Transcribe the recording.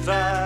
survive.